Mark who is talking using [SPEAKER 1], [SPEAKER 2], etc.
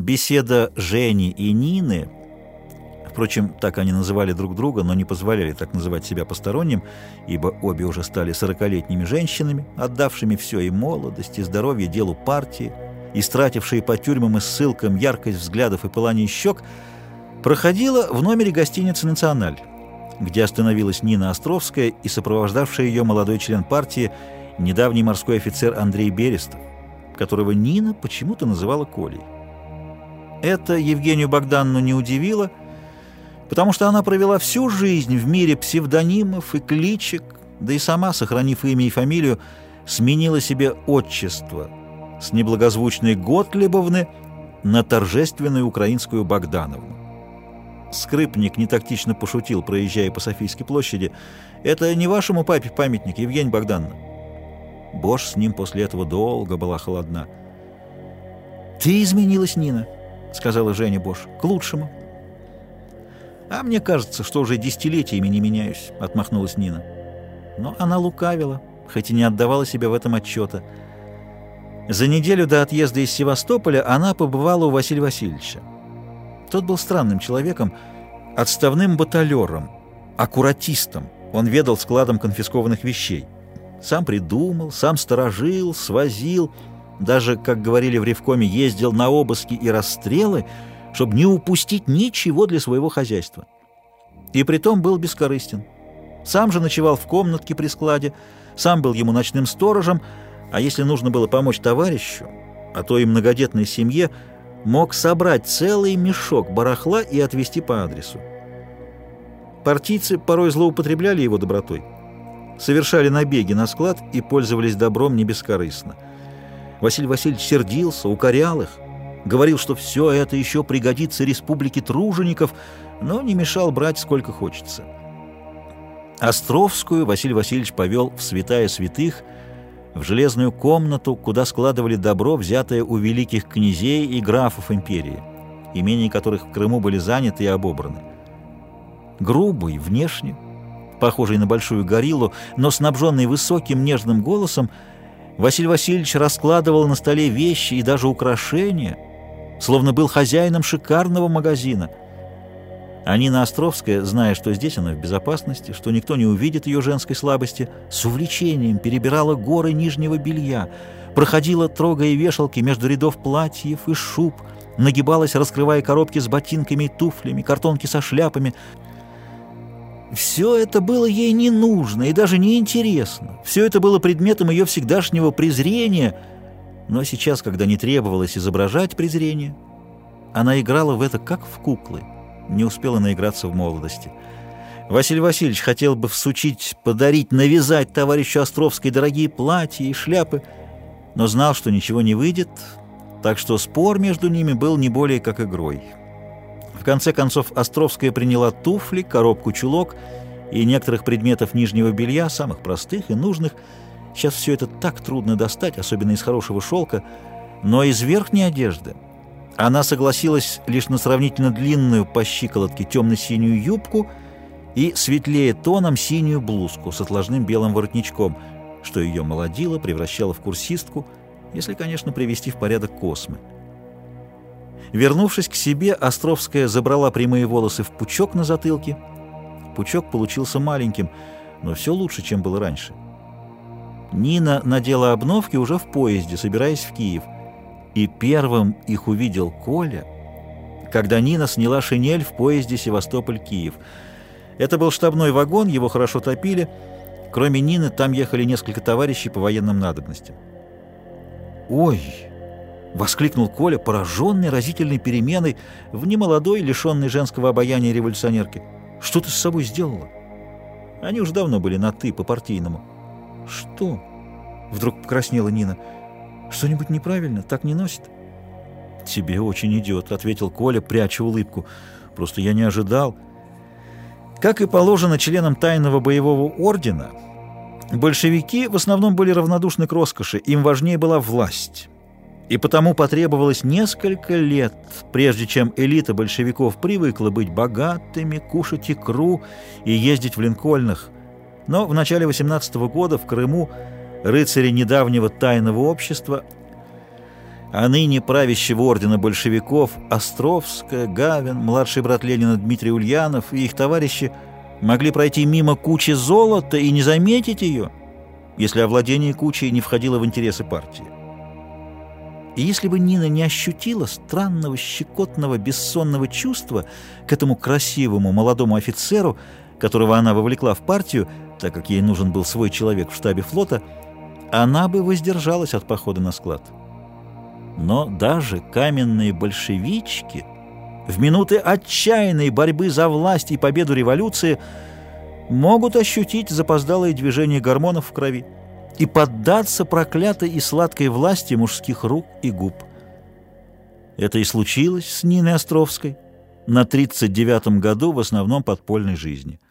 [SPEAKER 1] Беседа Жени и Нины, впрочем, так они называли друг друга, но не позволяли так называть себя посторонним, ибо обе уже стали сорокалетними женщинами, отдавшими все и молодость, и здоровье делу партии, истратившие по тюрьмам и ссылкам яркость взглядов и пылание щек, проходила в номере гостиницы «Националь», где остановилась Нина Островская и сопровождавшая ее молодой член партии, недавний морской офицер Андрей Берестов, которого Нина почему-то называла Колей. Это Евгению Богданну не удивило, потому что она провела всю жизнь в мире псевдонимов и кличек, да и сама, сохранив имя и фамилию, сменила себе отчество с неблагозвучной Готлебовны на торжественную украинскую Богдановну. Скрипник нетактично пошутил, проезжая по Софийской площади. «Это не вашему папе памятник, Евгений Богдановна». Бош с ним после этого долго была холодна. «Ты изменилась, Нина», — сказала Женя Бош, — «к лучшему». «А мне кажется, что уже десятилетиями не меняюсь», — отмахнулась Нина. Но она лукавила, хоть и не отдавала себе в этом отчета. За неделю до отъезда из Севастополя она побывала у Василия Васильевича. Тот был странным человеком, отставным баталером, аккуратистом. Он ведал складом конфискованных вещей. Сам придумал, сам сторожил, свозил, даже, как говорили в Ревкоме, ездил на обыски и расстрелы, чтобы не упустить ничего для своего хозяйства. И притом был бескорыстен. Сам же ночевал в комнатке при складе, сам был ему ночным сторожем, а если нужно было помочь товарищу, а то и многодетной семье, мог собрать целый мешок барахла и отвезти по адресу. Партийцы порой злоупотребляли его добротой, совершали набеги на склад и пользовались добром не бескорыстно. Василий Васильевич сердился, укорял их, говорил, что все это еще пригодится республике тружеников, но не мешал брать сколько хочется. Островскую Василий Васильевич повел в святая святых – в железную комнату, куда складывали добро, взятое у великих князей и графов империи, имения которых в Крыму были заняты и обобраны. Грубый, внешне, похожий на большую гориллу, но снабженный высоким нежным голосом, Василий Васильевич раскладывал на столе вещи и даже украшения, словно был хозяином шикарного магазина — а Нина Островская, зная, что здесь она в безопасности, что никто не увидит ее женской слабости, с увлечением перебирала горы нижнего белья, проходила, трогая вешалки между рядов платьев и шуб, нагибалась, раскрывая коробки с ботинками и туфлями, картонки со шляпами. Все это было ей не нужно и даже не интересно. Все это было предметом ее всегдашнего презрения, но сейчас, когда не требовалось изображать презрение, она играла в это как в куклы не успела наиграться в молодости. Василий Васильевич хотел бы всучить, подарить, навязать товарищу Островской дорогие платья и шляпы, но знал, что ничего не выйдет, так что спор между ними был не более как игрой. В конце концов, Островская приняла туфли, коробку чулок и некоторых предметов нижнего белья, самых простых и нужных. Сейчас все это так трудно достать, особенно из хорошего шелка, но из верхней одежды — она согласилась лишь на сравнительно длинную по щиколотке темно-синюю юбку и светлее тоном синюю блузку с отложным белым воротничком, что ее молодило, превращало в курсистку, если, конечно, привести в порядок космы. Вернувшись к себе, Островская забрала прямые волосы в пучок на затылке. Пучок получился маленьким, но все лучше, чем было раньше. Нина надела обновки уже в поезде, собираясь в Киев – и первым их увидел Коля, когда Нина сняла шинель в поезде Севастополь-Киев. Это был штабной вагон, его хорошо топили. Кроме Нины, там ехали несколько товарищей по военным надобностям. «Ой!» — воскликнул Коля, пораженный разительной переменой в немолодой, лишенной женского обаяния революционерке. «Что ты с собой сделала?» Они уже давно были на «ты» по-партийному. «Что?» — вдруг покраснела Нина. «Что?» Что-нибудь неправильно? Так не носит?» «Тебе очень идет», — ответил Коля, пряча улыбку. «Просто я не ожидал». Как и положено членам тайного боевого ордена, большевики в основном были равнодушны к роскоши, им важнее была власть. И потому потребовалось несколько лет, прежде чем элита большевиков привыкла быть богатыми, кушать икру и ездить в линкольнах. Но в начале 18 -го года в Крыму рыцари недавнего тайного общества а ныне правящего ордена большевиков Островская, Гавин, младший брат Ленина Дмитрий Ульянов и их товарищи могли пройти мимо кучи золота и не заметить ее, если овладение кучей не входило в интересы партии. И если бы Нина не ощутила странного, щекотного, бессонного чувства к этому красивому молодому офицеру, которого она вовлекла в партию, так как ей нужен был свой человек в штабе флота, она бы воздержалась от похода на склад. Но даже каменные большевички в минуты отчаянной борьбы за власть и победу революции могут ощутить запоздалые движения гормонов в крови и поддаться проклятой и сладкой власти мужских рук и губ. Это и случилось с Ниной Островской на 39-м году в основном подпольной жизни –